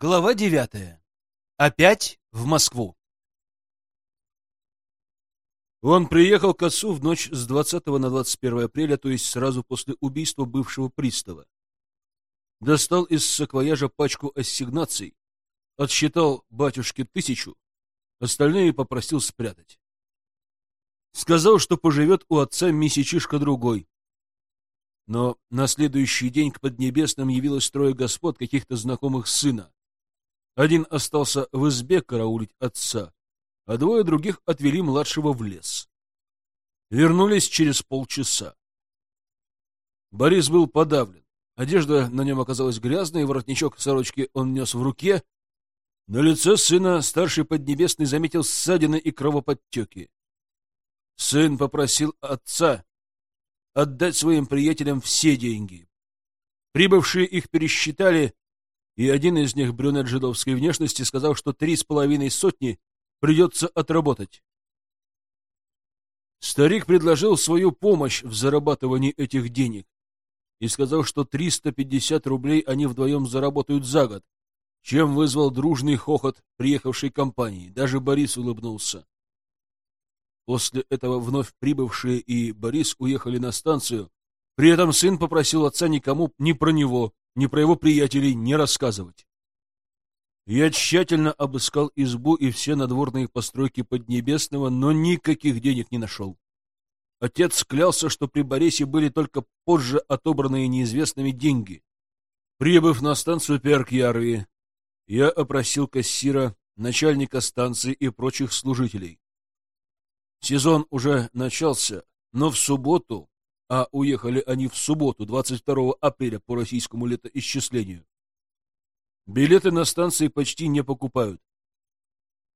Глава девятая. Опять в Москву. Он приехал к отцу в ночь с 20 на 21 апреля, то есть сразу после убийства бывшего пристава. Достал из саквояжа пачку ассигнаций, отсчитал батюшке тысячу, остальные попросил спрятать. Сказал, что поживет у отца месячишка другой. Но на следующий день к Поднебесным явилось трое господ, каких-то знакомых сына. Один остался в избе караулить отца, а двое других отвели младшего в лес. Вернулись через полчаса. Борис был подавлен. Одежда на нем оказалась грязной, воротничок сорочки он нес в руке. На лице сына старший Поднебесный заметил ссадины и кровоподтеки. Сын попросил отца отдать своим приятелям все деньги. Прибывшие их пересчитали, и один из них, брюнет жидовской внешности, сказал, что три с половиной сотни придется отработать. Старик предложил свою помощь в зарабатывании этих денег и сказал, что 350 рублей они вдвоем заработают за год, чем вызвал дружный хохот приехавшей компании. Даже Борис улыбнулся. После этого вновь прибывшие и Борис уехали на станцию. При этом сын попросил отца никому ни про него, ни про его приятелей не рассказывать. Я тщательно обыскал избу и все надворные постройки Поднебесного, но никаких денег не нашел. Отец клялся, что при Борисе были только позже отобранные неизвестными деньги. Прибыв на станцию Перк-Ярви, я опросил кассира, начальника станции и прочих служителей. Сезон уже начался, но в субботу, а уехали они в субботу, 22 апреля по российскому летоисчислению, билеты на станции почти не покупают.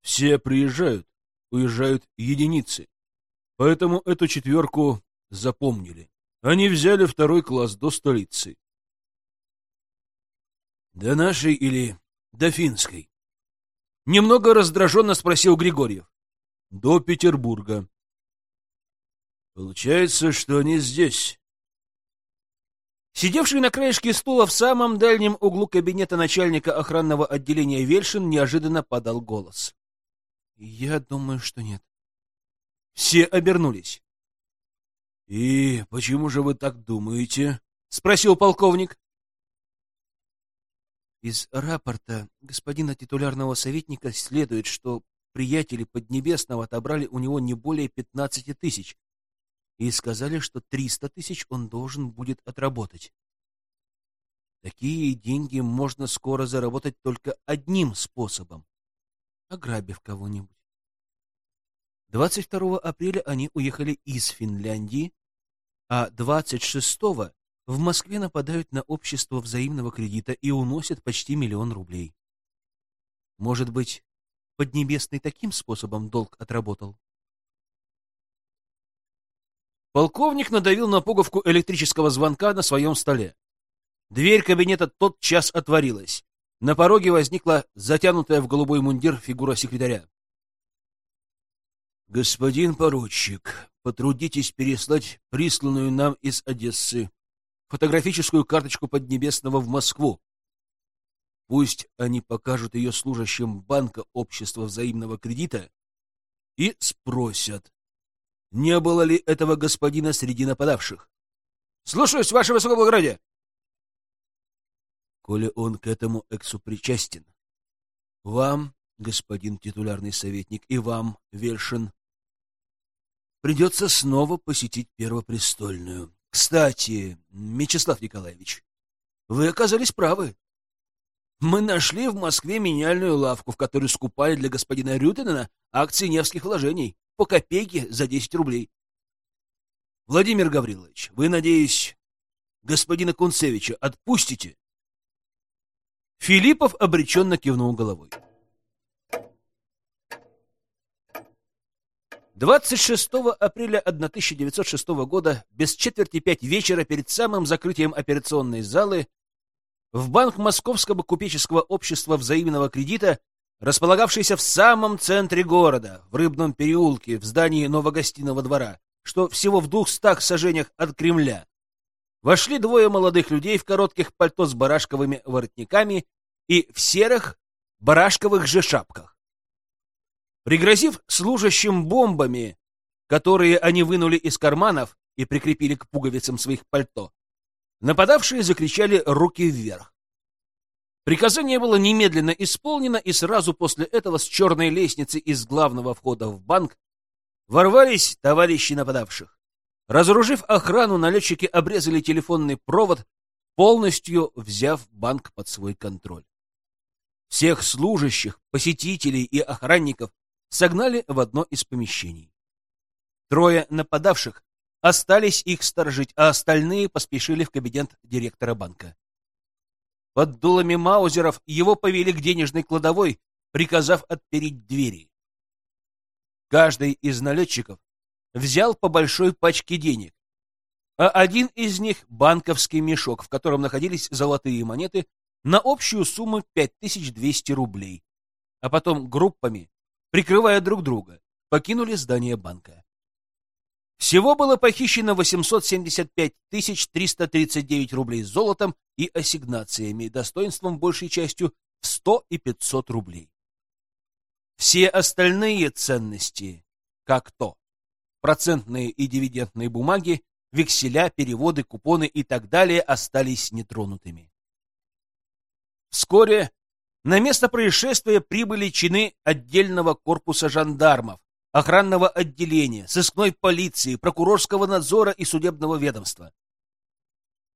Все приезжают, уезжают единицы. Поэтому эту четверку запомнили. Они взяли второй класс до столицы. До нашей или до финской? Немного раздраженно спросил Григорьев до Петербурга. Получается, что они здесь. Сидевший на краешке стула в самом дальнем углу кабинета начальника охранного отделения Вельшин неожиданно подал голос. Я думаю, что нет. Все обернулись. — И почему же вы так думаете? — спросил полковник. Из рапорта господина титулярного советника следует, что приятели Поднебесного отобрали у него не более 15 тысяч и сказали, что 300 тысяч он должен будет отработать. Такие деньги можно скоро заработать только одним способом — ограбив кого-нибудь. 22 апреля они уехали из Финляндии, а 26 в Москве нападают на общество взаимного кредита и уносят почти миллион рублей. Может быть, Поднебесный таким способом долг отработал. Полковник надавил на пуговку электрического звонка на своем столе. Дверь кабинета тотчас отворилась. На пороге возникла затянутая в голубой мундир фигура секретаря. «Господин поручик, потрудитесь переслать присланную нам из Одессы фотографическую карточку Поднебесного в Москву. Пусть они покажут ее служащим банка общества взаимного кредита и спросят, не было ли этого господина среди нападавших. Слушаюсь, ваше высокоблагородие. Коли он к этому эксу причастен, вам, господин титулярный советник, и вам, Вершин, придется снова посетить Первопрестольную. Кстати, Мечислав Николаевич, вы оказались правы. Мы нашли в Москве меняльную лавку, в которой скупали для господина Рютенена акции Невских вложений по копейке за 10 рублей. Владимир Гаврилович, вы, надеюсь, господина Кунцевича отпустите? Филиппов обреченно кивнул головой. 26 апреля 1906 года, без четверти пять вечера, перед самым закрытием операционной залы, в банк Московского купеческого общества взаимного кредита, располагавшийся в самом центре города, в Рыбном переулке, в здании Новогостиного двора, что всего в двухстах сажениях от Кремля. Вошли двое молодых людей в коротких пальто с барашковыми воротниками и в серых барашковых же шапках. Пригрозив служащим бомбами, которые они вынули из карманов и прикрепили к пуговицам своих пальто, нападавшие закричали «руки вверх». Приказание было немедленно исполнено, и сразу после этого с черной лестницы из главного входа в банк ворвались товарищи нападавших. Разоружив охрану, налетчики обрезали телефонный провод, полностью взяв банк под свой контроль. Всех служащих, посетителей и охранников согнали в одно из помещений. Трое нападавших остались их сторожить, а остальные поспешили в кабинет директора банка. Под дулами маузеров его повели к денежной кладовой, приказав отпереть двери. Каждый из налетчиков взял по большой пачке денег, а один из них — банковский мешок, в котором находились золотые монеты на общую сумму 5200 рублей, а потом группами, прикрывая друг друга, покинули здание банка. Всего было похищено 875 339 рублей золотом и ассигнациями, достоинством большей частью в 100 и 500 рублей. Все остальные ценности, как то процентные и дивидендные бумаги, векселя, переводы, купоны и так далее, остались нетронутыми. Вскоре на место происшествия прибыли чины отдельного корпуса жандармов, охранного отделения, сыскной полиции, прокурорского надзора и судебного ведомства.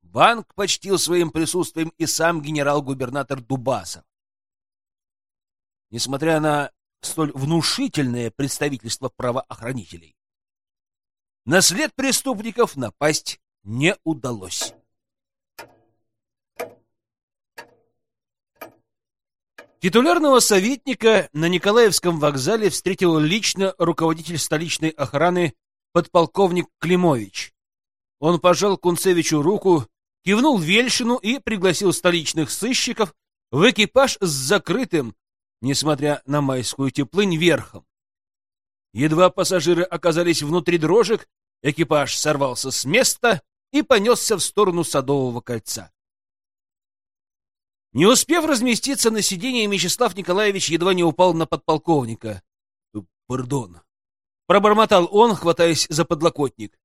Банк почтил своим присутствием и сам генерал-губернатор Дубасов. Несмотря на столь внушительное представительство правоохранителей, на след преступников напасть не удалось. Титулярного советника на Николаевском вокзале встретил лично руководитель столичной охраны подполковник Климович. Он пожал Кунцевичу руку, кивнул Вельшину и пригласил столичных сыщиков в экипаж с закрытым, несмотря на майскую теплынь, верхом. Едва пассажиры оказались внутри дрожек, экипаж сорвался с места и понесся в сторону Садового кольца. Не успев разместиться на сиденье, Мячеслав Николаевич едва не упал на подполковника. «Э, «Пардон», — пробормотал он, хватаясь за подлокотник.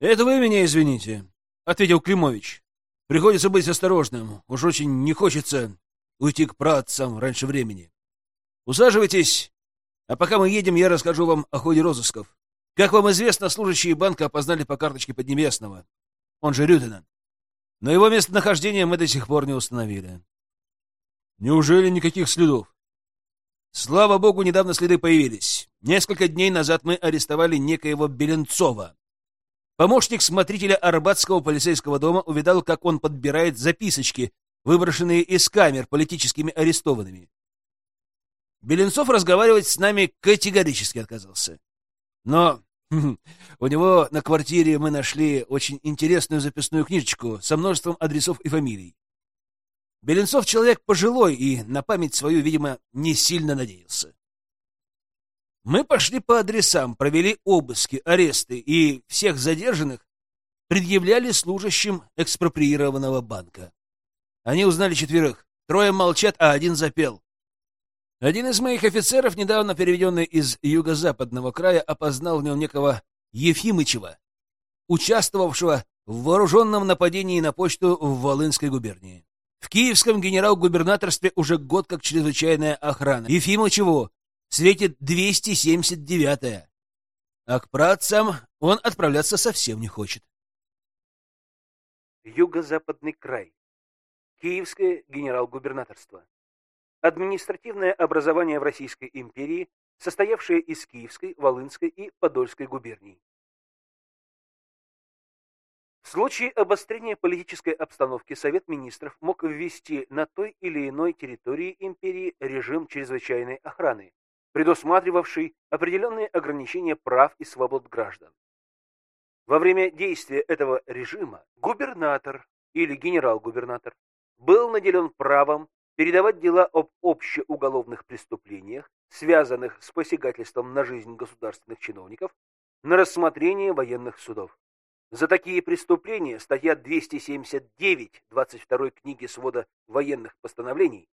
«Это вы меня извините», — ответил Климович. «Приходится быть осторожным. Уж очень не хочется уйти к працам раньше времени. Усаживайтесь, а пока мы едем, я расскажу вам о ходе розысков. Как вам известно, служащие банка опознали по карточке Поднебесного, он же Рютина. Но его местонахождение мы до сих пор не установили. Неужели никаких следов? Слава богу, недавно следы появились. Несколько дней назад мы арестовали некоего Беленцова. Помощник смотрителя Арбатского полицейского дома увидал, как он подбирает записочки, выброшенные из камер политическими арестованными. Беленцов разговаривать с нами категорически отказался. Но у него на квартире мы нашли очень интересную записную книжечку со множеством адресов и фамилий. Беленцов человек пожилой и на память свою, видимо, не сильно надеялся. Мы пошли по адресам, провели обыски, аресты и всех задержанных предъявляли служащим экспроприированного банка. Они узнали четверых. Трое молчат, а один запел. Один из моих офицеров, недавно переведенный из юго-западного края, опознал в нем некого Ефимычева, участвовавшего в вооруженном нападении на почту в Волынской губернии. В киевском генерал-губернаторстве уже год как чрезвычайная охрана. Ефимычеву светит 279-я. А к працам он отправляться совсем не хочет. Юго-западный край. Киевское генерал-губернаторство административное образование в Российской империи, состоявшее из Киевской, Волынской и Подольской губерний. В случае обострения политической обстановки Совет министров мог ввести на той или иной территории империи режим чрезвычайной охраны, предусматривавший определенные ограничения прав и свобод граждан. Во время действия этого режима губернатор или генерал-губернатор был наделен правом передавать дела об общеуголовных преступлениях, связанных с посягательством на жизнь государственных чиновников, на рассмотрение военных судов. За такие преступления статья 279 22 книги свода военных постановлений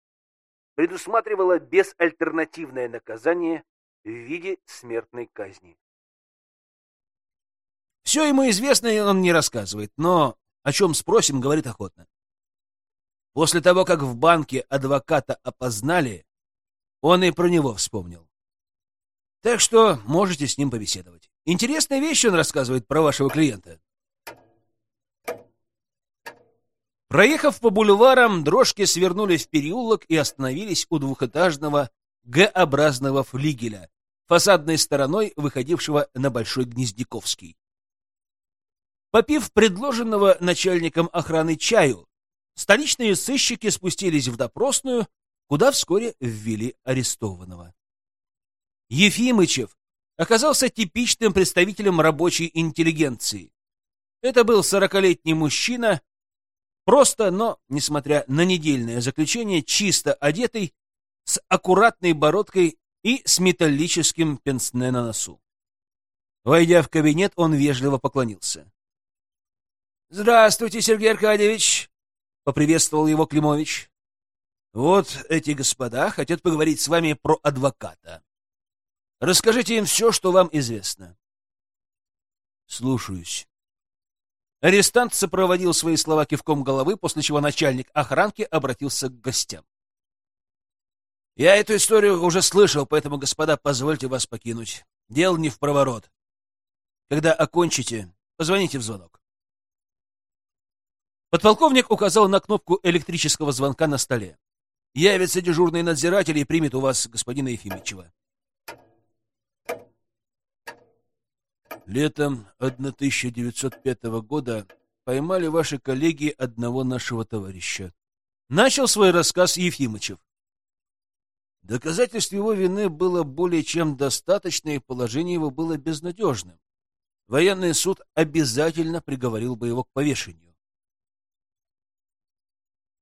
предусматривала безальтернативное наказание в виде смертной казни. Все ему известно, и он не рассказывает, но о чем спросим, говорит охотно. После того, как в банке адвоката опознали, он и про него вспомнил. Так что можете с ним побеседовать. Интересные вещи он рассказывает про вашего клиента. Проехав по бульварам, дрожки свернули в переулок и остановились у двухэтажного Г-образного флигеля, фасадной стороной выходившего на Большой Гнездяковский. Попив предложенного начальником охраны чаю, столичные сыщики спустились в допросную, куда вскоре ввели арестованного. Ефимычев оказался типичным представителем рабочей интеллигенции. Это был сорокалетний мужчина, просто, но, несмотря на недельное заключение, чисто одетый, с аккуратной бородкой и с металлическим пенсне на носу. Войдя в кабинет, он вежливо поклонился. — Здравствуйте, Сергей Аркадьевич! — поприветствовал его Климович. — Вот эти господа хотят поговорить с вами про адвоката. Расскажите им все, что вам известно. — Слушаюсь. Арестант сопроводил свои слова кивком головы, после чего начальник охранки обратился к гостям. Я эту историю уже слышал, поэтому, господа, позвольте вас покинуть. Дело не в проворот. Когда окончите, позвоните в звонок. Подполковник указал на кнопку электрического звонка на столе. Явится дежурный надзиратель и примет у вас господина Ефимичева. Летом 1905 года поймали ваши коллеги одного нашего товарища. Начал свой рассказ Ефимычев. Доказательств его вины было более чем достаточно, и положение его было безнадежным. Военный суд обязательно приговорил бы его к повешению.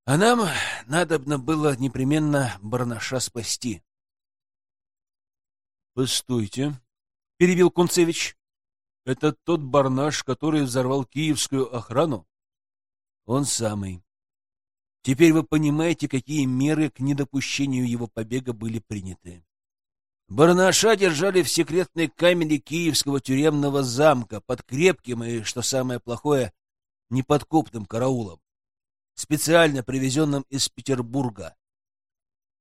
А нам надобно было непременно Барнаша спасти. — Постойте, — перебил Кунцевич. — Это тот Барнаш, который взорвал киевскую охрану? — Он самый. Теперь вы понимаете, какие меры к недопущению его побега были приняты. Барнаша держали в секретной камере киевского тюремного замка под крепким и, что самое плохое, неподкупным караулом, специально привезенным из Петербурга.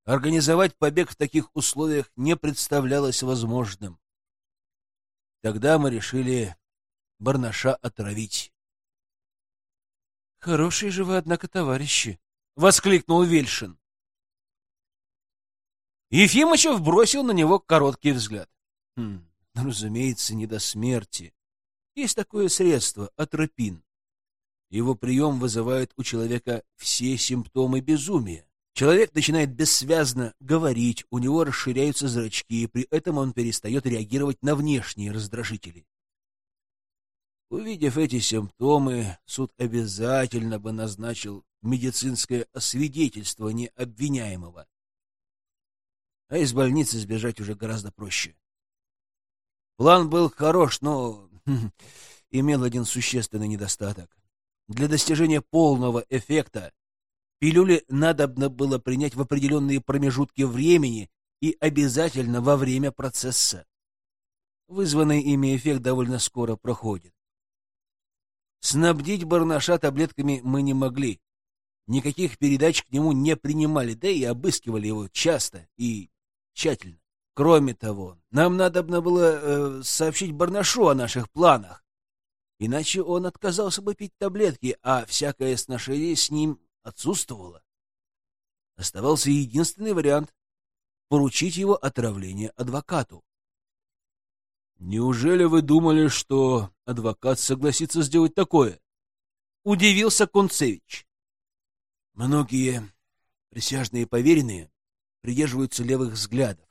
Организовать побег в таких условиях не представлялось возможным. Тогда мы решили Барнаша отравить. «Хорошие же вы, однако, товарищи!» — воскликнул Вельшин. Ефимычев бросил на него короткий взгляд. Хм, разумеется, не до смерти. Есть такое средство — атропин. Его прием вызывает у человека все симптомы безумия. Человек начинает бессвязно говорить, у него расширяются зрачки, и при этом он перестает реагировать на внешние раздражители. Увидев эти симптомы, суд обязательно бы назначил медицинское освидетельствование обвиняемого. А из больницы сбежать уже гораздо проще. План был хорош, но имел один существенный недостаток. Для достижения полного эффекта пилюли надобно было принять в определенные промежутки времени и обязательно во время процесса. Вызванный ими эффект довольно скоро проходит. Снабдить Барнаша таблетками мы не могли. Никаких передач к нему не принимали, да и обыскивали его часто и тщательно. Кроме того, нам надобно было э, сообщить Барнашу о наших планах. Иначе он отказался бы пить таблетки, а всякое сношение с ним отсутствовало. Оставался единственный вариант — поручить его отравление адвокату. Неужели вы думали, что адвокат согласится сделать такое? Удивился Концевич. Многие присяжные поверенные придерживаются левых взглядов.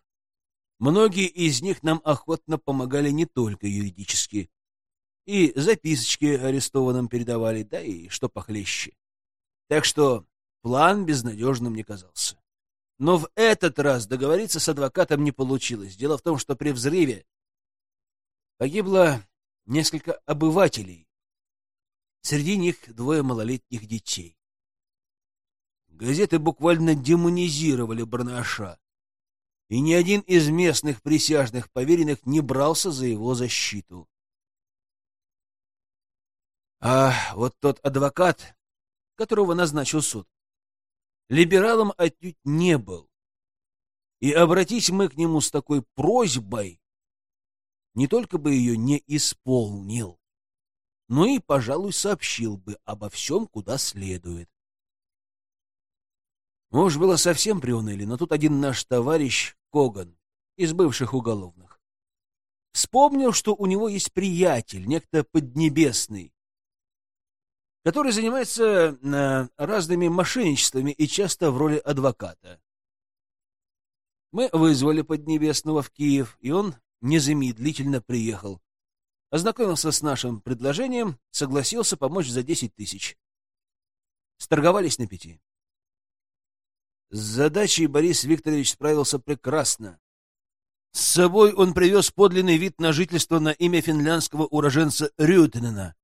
Многие из них нам охотно помогали не только юридически. И записочки арестованным передавали, да и что похлеще. Так что план безнадежным не казался. Но в этот раз договориться с адвокатом не получилось. Дело в том, что при взрыве погибло несколько обывателей, Среди них двое малолетних детей. Газеты буквально демонизировали Барнаша, и ни один из местных присяжных поверенных не брался за его защиту. А вот тот адвокат, которого назначил суд, либералом отнюдь не был. И обратись мы к нему с такой просьбой, не только бы ее не исполнил, но и, пожалуй, сообщил бы обо всем, куда следует. Может, было совсем приуныли, но тут один наш товарищ Коган из бывших уголовных вспомнил, что у него есть приятель, некто Поднебесный, который занимается э, разными мошенничествами и часто в роли адвоката. Мы вызвали Поднебесного в Киев, и он незамедлительно приехал. Ознакомился с нашим предложением, согласился помочь за десять тысяч. Сторговались на пяти. С задачей Борис Викторович справился прекрасно. С собой он привез подлинный вид на жительство на имя финляндского уроженца Рютенена.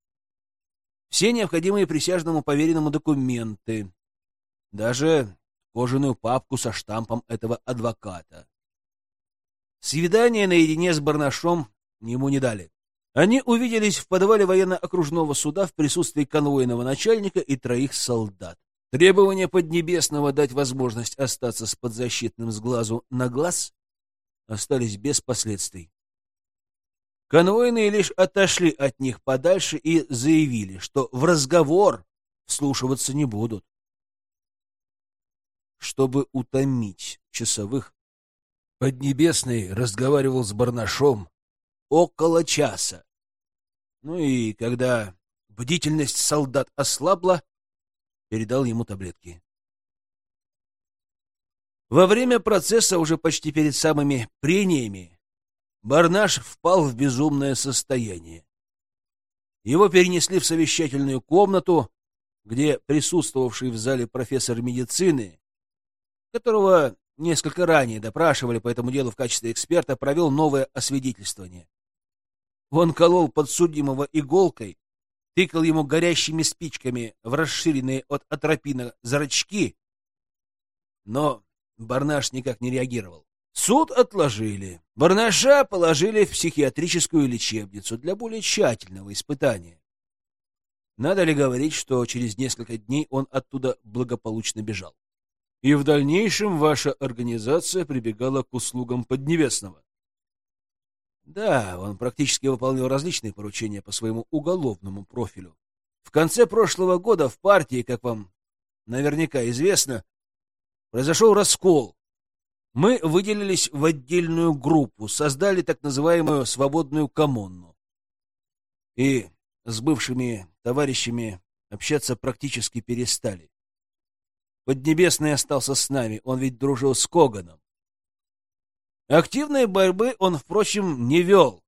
Все необходимые присяжному поверенному документы. Даже кожаную папку со штампом этого адвоката. Свидание наедине с Барнашом ему не дали. Они увиделись в подвале военно-окружного суда в присутствии конвойного начальника и троих солдат. Требование Поднебесного дать возможность остаться с подзащитным с глазу на глаз остались без последствий. Конвойные лишь отошли от них подальше и заявили, что в разговор вслушиваться не будут. Чтобы утомить часовых, Поднебесный разговаривал с Барнашом около часа. Ну и когда бдительность солдат ослабла, передал ему таблетки. Во время процесса, уже почти перед самыми прениями, Барнаш впал в безумное состояние. Его перенесли в совещательную комнату, где присутствовавший в зале профессор медицины, которого несколько ранее допрашивали по этому делу в качестве эксперта, провел новое освидетельствование. Он колол подсудимого иголкой тыкал ему горящими спичками в расширенные от атропина зрачки, но Барнаш никак не реагировал. Суд отложили. Барнаша положили в психиатрическую лечебницу для более тщательного испытания. Надо ли говорить, что через несколько дней он оттуда благополучно бежал? И в дальнейшем ваша организация прибегала к услугам Поднебесного. Да, он практически выполнял различные поручения по своему уголовному профилю. В конце прошлого года в партии, как вам наверняка известно, произошел раскол. Мы выделились в отдельную группу, создали так называемую «свободную коммуну». И с бывшими товарищами общаться практически перестали. Поднебесный остался с нами, он ведь дружил с Коганом. Активной борьбы он, впрочем, не вел,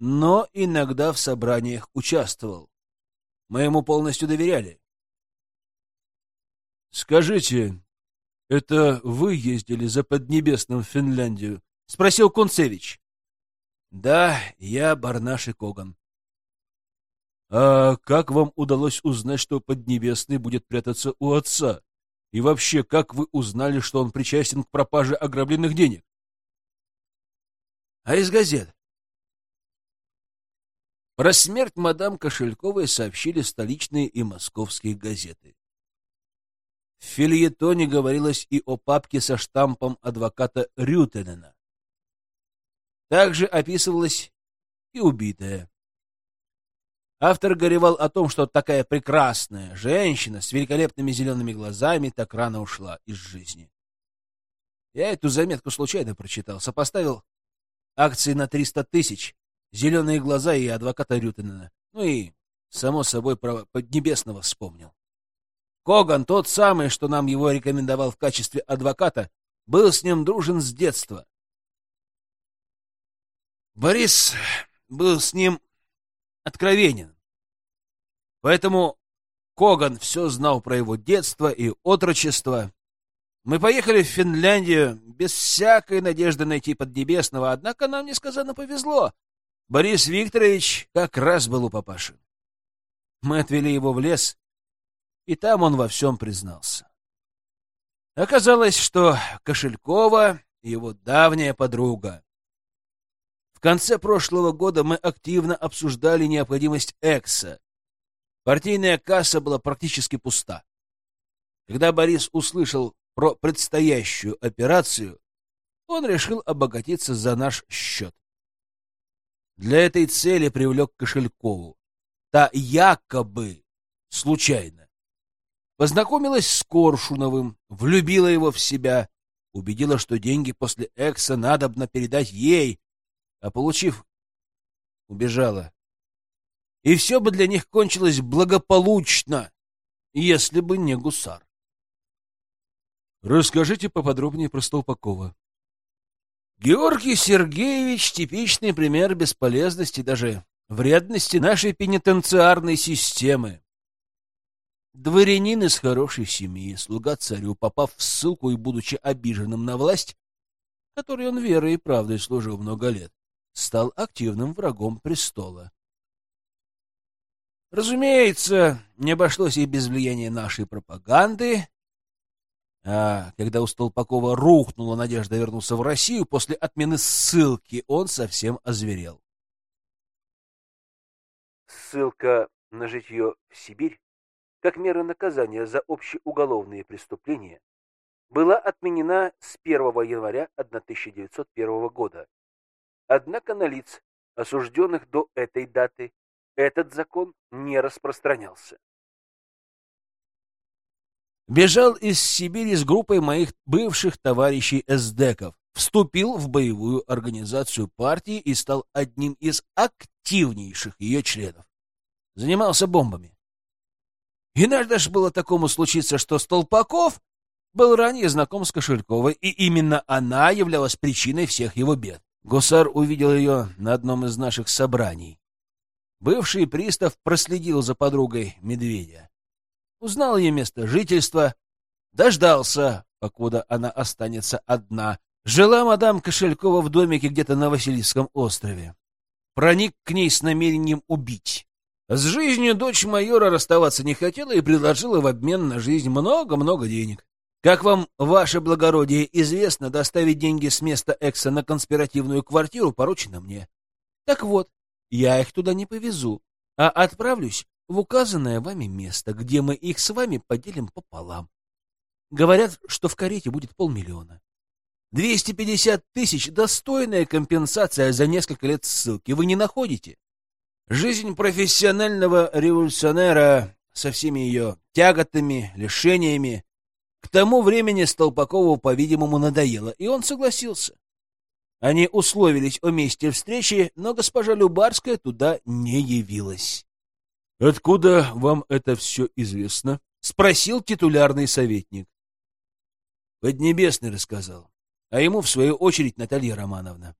но иногда в собраниях участвовал. Мы ему полностью доверяли. «Скажите, это вы ездили за Поднебесным в Финляндию?» — спросил Кунцевич. «Да, я Барнаш и Коган». «А как вам удалось узнать, что Поднебесный будет прятаться у отца? И вообще, как вы узнали, что он причастен к пропаже ограбленных денег?» а из газет. Про смерть мадам Кошельковой сообщили столичные и московские газеты. В фильетоне говорилось и о папке со штампом адвоката Рютенена. Также описывалась и убитая. Автор горевал о том, что такая прекрасная женщина с великолепными зелеными глазами так рано ушла из жизни. Я эту заметку случайно прочитал, сопоставил акции на 300 тысяч, зеленые глаза и адвоката Рютенена. Ну и, само собой, про Поднебесного вспомнил. Коган, тот самый, что нам его рекомендовал в качестве адвоката, был с ним дружен с детства. Борис был с ним откровенен. Поэтому Коган все знал про его детство и отрочество, мы поехали в Финляндию без всякой надежды найти Поднебесного, однако нам несказанно повезло. Борис Викторович как раз был у папаши. Мы отвели его в лес, и там он во всем признался. Оказалось, что Кошелькова — его давняя подруга. В конце прошлого года мы активно обсуждали необходимость Экса. Партийная касса была практически пуста. Когда Борис услышал про предстоящую операцию, он решил обогатиться за наш счет. Для этой цели привлек Кошелькову. Та якобы случайно Познакомилась с Коршуновым, влюбила его в себя, убедила, что деньги после экса надобно передать ей, а получив, убежала. И все бы для них кончилось благополучно, если бы не гусар. Расскажите поподробнее про Столпакова. Георгий Сергеевич — типичный пример бесполезности, даже вредности нашей пенитенциарной системы. Дворянин из хорошей семьи, слуга царю, попав в ссылку и будучи обиженным на власть, которой он верой и правдой служил много лет, стал активным врагом престола. Разумеется, не обошлось и без влияния нашей пропаганды. А когда у Столпакова рухнула надежда вернуться в Россию, после отмены ссылки он совсем озверел. Ссылка на житье в Сибирь как мера наказания за общеуголовные преступления, была отменена с 1 января 1901 года. Однако на лиц, осужденных до этой даты, этот закон не распространялся. Бежал из Сибири с группой моих бывших товарищей эсдеков, вступил в боевую организацию партии и стал одним из активнейших ее членов. Занимался бомбами. И надо ж было такому случиться, что Столпаков был ранее знаком с Кошельковой, и именно она являлась причиной всех его бед. Гусар увидел ее на одном из наших собраний. Бывший пристав проследил за подругой медведя. Узнал ее место жительства, дождался, покуда она останется одна. Жила мадам Кошелькова в домике где-то на Васильевском острове. Проник к ней с намерением убить. С жизнью дочь майора расставаться не хотела и предложила в обмен на жизнь много-много денег. Как вам, ваше благородие, известно, доставить деньги с места Экса на конспиративную квартиру поручено мне. Так вот, я их туда не повезу, а отправлюсь в указанное вами место, где мы их с вами поделим пополам. Говорят, что в карете будет полмиллиона. 250 тысяч — достойная компенсация за несколько лет ссылки. Вы не находите? Жизнь профессионального революционера со всеми ее тяготами, лишениями к тому времени Столпакову, по-видимому, надоело, и он согласился. Они условились о месте встречи, но госпожа Любарская туда не явилась. — Откуда вам это все известно? — спросил титулярный советник. Поднебесный рассказал, а ему, в свою очередь, Наталья Романовна.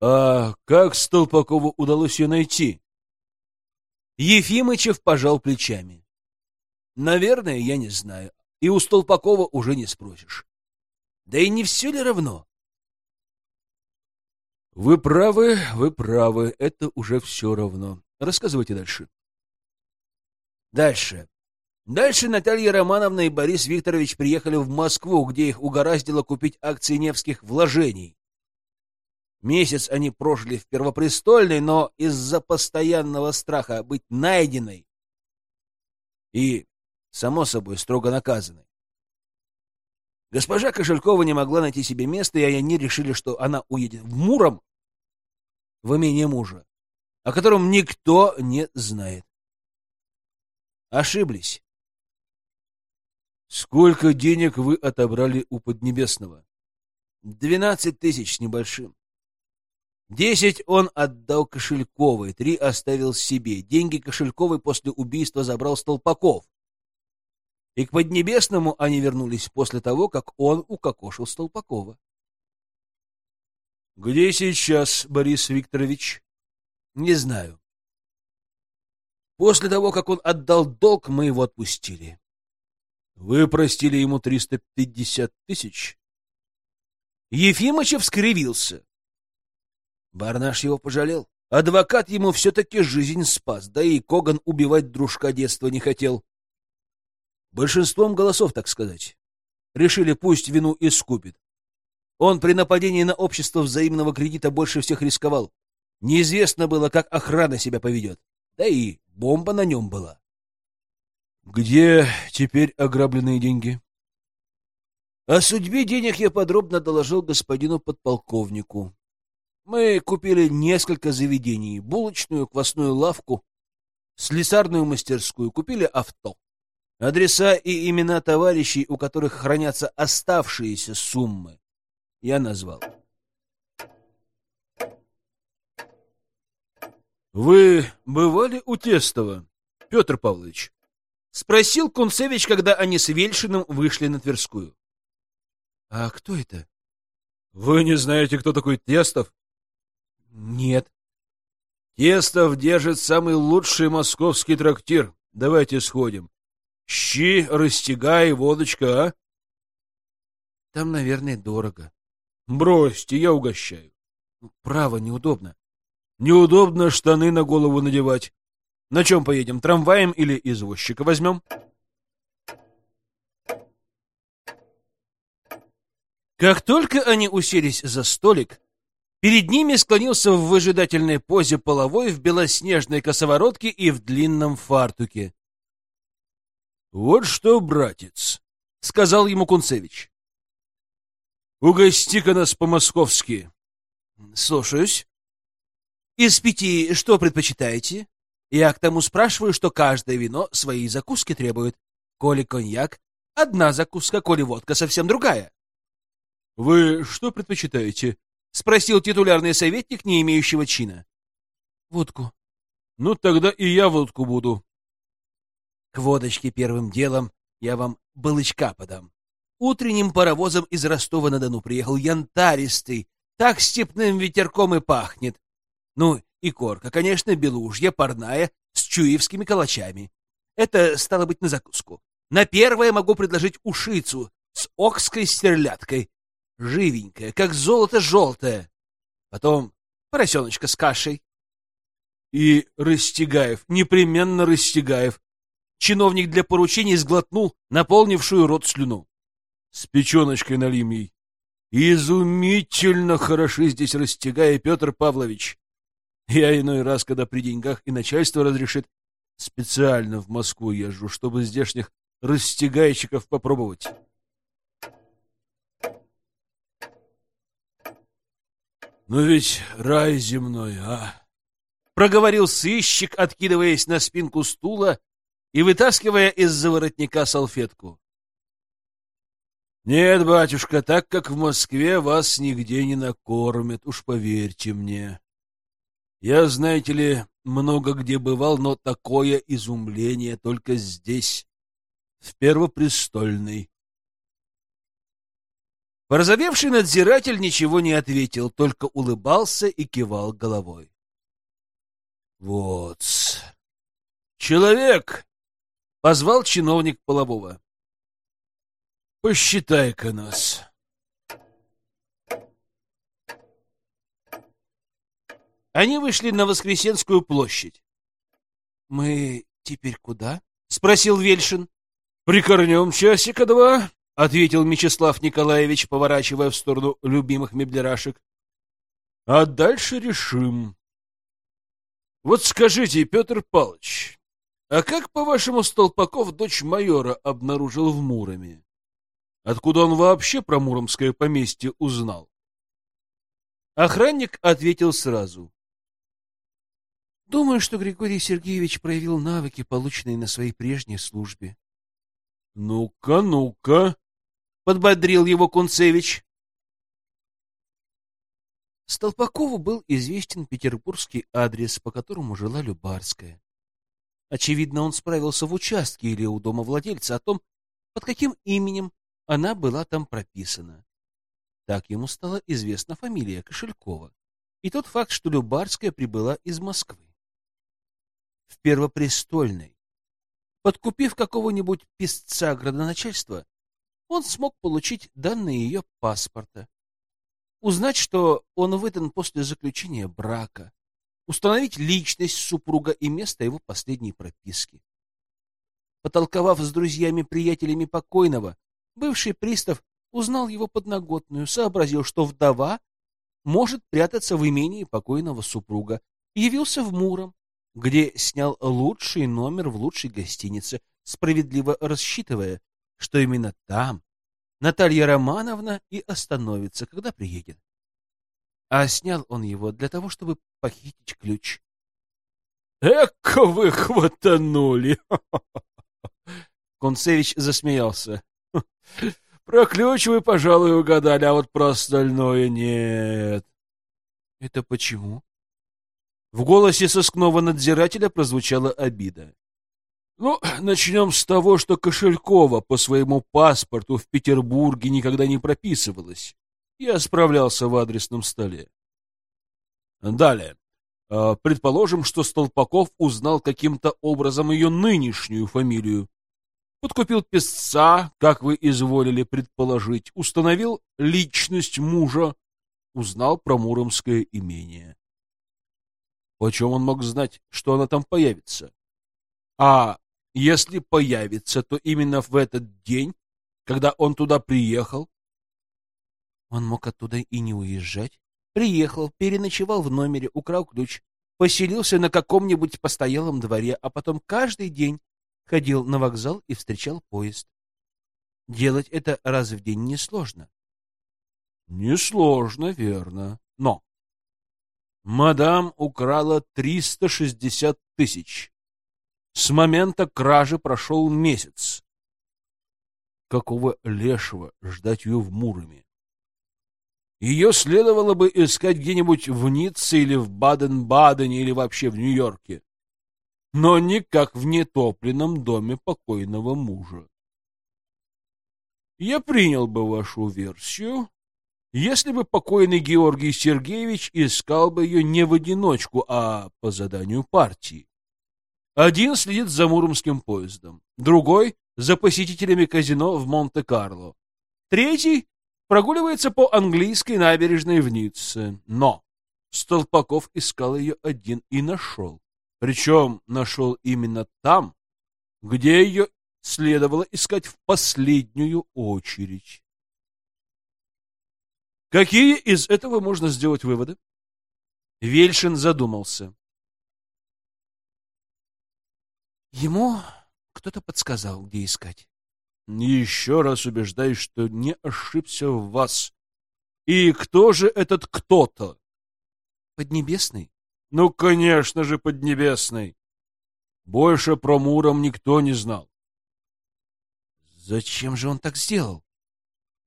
А как Столпакову удалось ее найти? Ефимычев пожал плечами. Наверное, я не знаю. И у Столпакова уже не спросишь. Да и не все ли равно? Вы правы, вы правы, это уже все равно. Рассказывайте дальше. Дальше. Дальше Наталья Романовна и Борис Викторович приехали в Москву, где их угораздило купить акции Невских вложений. Месяц они прожили в Первопрестольной, но из-за постоянного страха быть найденной и, само собой, строго наказанной. Госпожа Кошелькова не могла найти себе места, и они решили, что она уедет в Муром, в имение мужа, о котором никто не знает. Ошиблись. Сколько денег вы отобрали у Поднебесного? Двенадцать тысяч с небольшим. Десять он отдал Кошельковой, три оставил себе. Деньги Кошельковой после убийства забрал Столпаков. И к Поднебесному они вернулись после того, как он укокошил Столпакова. «Где сейчас Борис Викторович?» «Не знаю. После того, как он отдал долг, мы его отпустили». «Вы простили ему триста пятьдесят тысяч?» Ефимычев скривился. Барнаш его пожалел. Адвокат ему все-таки жизнь спас, да и Коган убивать дружка детства не хотел. Большинством голосов, так сказать. Решили, пусть вину искупит. Он при нападении на общество взаимного кредита больше всех рисковал. Неизвестно было, как охрана себя поведет. Да и бомба на нем была. Где теперь ограбленные деньги? О судьбе денег я подробно доложил господину подполковнику. Мы купили несколько заведений, булочную, квасную лавку, слесарную мастерскую, купили авто. Адреса и имена товарищей, у которых хранятся оставшиеся суммы, я назвал. «Вы бывали у Тестова, Петр Павлович?» — спросил Кунцевич, когда они с Вельшиным вышли на Тверскую. «А кто это?» «Вы не знаете, кто такой Тестов?» Нет. Тестов держит самый лучший московский трактир. Давайте сходим. Щи, растягай, водочка, а? Там, наверное, дорого. Бросьте, я угощаю. Ну, право, неудобно. Неудобно штаны на голову надевать. На чем поедем, трамваем или извозчика возьмем? Как только они уселись за столик, Перед ними склонился в выжидательной позе половой в белоснежной косоворотке и в длинном фартуке. — Вот что, братец, — сказал ему Кунцевич. — Угости-ка нас по-московски. — Слушаюсь. — Из пяти что предпочитаете? Я к тому спрашиваю, что каждое вино свои закуски требует. Коли коньяк — одна закуска, коли водка — совсем другая. — Вы что предпочитаете? — спросил титулярный советник, не имеющего чина. — Водку. — Ну, тогда и я водку буду. — К водочке первым делом я вам балычка подам. Утренним паровозом из Ростова-на-Дону приехал янтаристый, так степным ветерком и пахнет. Ну, и корка, конечно, белужья, парная, с чуевскими калачами. Это стало быть на закуску. На первое могу предложить ушицу с окской стерляткой живенькая, как золото желтое. Потом поросеночка с кашей. И Растегаев, непременно Растегаев. Чиновник для поручений сглотнул наполнившую рот слюну. С печеночкой налим ей. Изумительно хороши здесь Растегая Петр Павлович. Я иной раз, когда при деньгах и начальство разрешит, специально в Москву езжу, чтобы здешних растягайщиков попробовать. Ну ведь рай земной, а? Проговорил сыщик, откидываясь на спинку стула и вытаскивая из-за воротника салфетку. Нет, батюшка, так как в Москве вас нигде не накормят, уж поверьте мне. Я, знаете ли, много где бывал, но такое изумление только здесь, в Первопрестольной. Порозовевший надзиратель ничего не ответил, только улыбался и кивал головой. вот Человек! — позвал чиновник полового. — Посчитай-ка нас. Они вышли на Воскресенскую площадь. — Мы теперь куда? — спросил Вельшин. — Прикорнем часика два, — ответил Мечислав Николаевич, поворачивая в сторону любимых меблерашек. — А дальше решим. Вот скажите, Петр Павлович, а как, по-вашему, Столпаков дочь майора обнаружил в Муроме? Откуда он вообще про муромское поместье узнал? Охранник ответил сразу. Думаю, что Григорий Сергеевич проявил навыки, полученные на своей прежней службе. — Ну-ка, ну-ка, — подбодрил его Кунцевич. Столпакову был известен петербургский адрес, по которому жила Любарская. Очевидно, он справился в участке или у дома владельца о том, под каким именем она была там прописана. Так ему стала известна фамилия Кошелькова и тот факт, что Любарская прибыла из Москвы. В Первопрестольной. Подкупив какого-нибудь писца градоначальства, он смог получить данные ее паспорта, узнать, что он выдан после заключения брака, установить личность супруга и место его последней прописки. Потолковав с друзьями-приятелями покойного, бывший пристав узнал его подноготную, сообразил, что вдова может прятаться в имении покойного супруга, и явился в Муром, где снял лучший номер в лучшей гостинице, справедливо рассчитывая, что именно там Наталья Романовна и остановится, когда приедет. А снял он его для того, чтобы похитить ключ. «Эка вы хватанули!» Концевич засмеялся. «Про ключ вы, пожалуй, угадали, а вот про остальное нет». «Это почему?» В голосе сыскного надзирателя прозвучала обида. Ну, начнем с того, что Кошелькова по своему паспорту в Петербурге никогда не прописывалась. Я справлялся в адресном столе. Далее. А, предположим, что Столпаков узнал каким-то образом ее нынешнюю фамилию. Подкупил писца, как вы изволили предположить, установил личность мужа, узнал про Муромское имение. Почем он мог знать, что она там появится? А если появится, то именно в этот день, когда он туда приехал. Он мог оттуда и не уезжать. Приехал, переночевал в номере, украл ключ, поселился на каком-нибудь постоялом дворе, а потом каждый день ходил на вокзал и встречал поезд. Делать это раз в день несложно. Несложно, верно. Но мадам украла 360 тысяч. С момента кражи прошел месяц. Какого лешего ждать ее в Муроме? Ее следовало бы искать где-нибудь в Ницце или в Баден-Бадене или вообще в Нью-Йорке, но никак в нетопленном доме покойного мужа. Я принял бы вашу версию, если бы покойный Георгий Сергеевич искал бы ее не в одиночку, а по заданию партии. Один следит за муромским поездом, другой — за посетителями казино в Монте-Карло, третий прогуливается по английской набережной в Ницце. Но Столпаков искал ее один и нашел. Причем нашел именно там, где ее следовало искать в последнюю очередь. Какие из этого можно сделать выводы? Вельшин задумался. Ему кто-то подсказал, где искать. Еще раз убеждаюсь, что не ошибся в вас. И кто же этот кто-то? Поднебесный? Ну, конечно же, Поднебесный. Больше про Муром никто не знал. Зачем же он так сделал?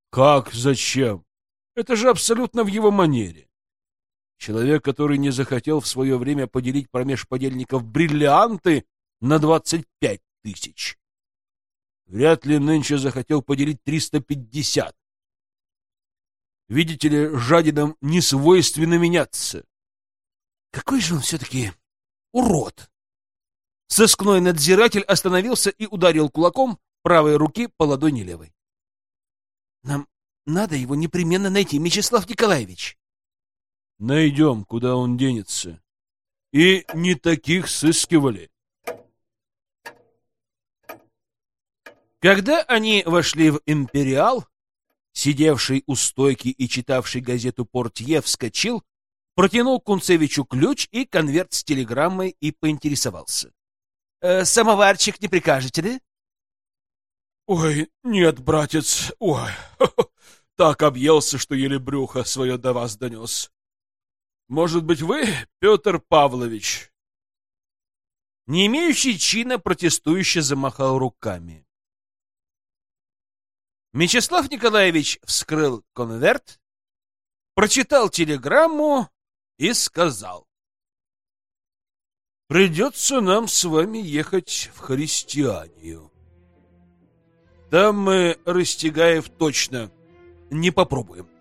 Как зачем? Это же абсолютно в его манере. Человек, который не захотел в свое время поделить промеж подельников бриллианты, на двадцать пять тысяч. Вряд ли нынче захотел поделить триста пятьдесят. Видите ли, жадинам не свойственно меняться. Какой же он все-таки урод! Сыскной надзиратель остановился и ударил кулаком правой руки по ладони левой. Нам надо его непременно найти, Мечислав Николаевич. Найдем, куда он денется. И не таких сыскивали. Когда они вошли в «Империал», сидевший у стойки и читавший газету «Портье» вскочил, протянул Кунцевичу ключ и конверт с телеграммой и поинтересовался. «Э, «Самоварчик не прикажете, да?» «Ой, нет, братец, ой, так объелся, что еле брюхо свое до вас донес. Может быть, вы, Петр Павлович?» Не имеющий чина протестующе замахал руками. Мечислав Николаевич вскрыл конверт, прочитал телеграмму и сказал. «Придется нам с вами ехать в христианию. Там мы Растегаев точно не попробуем».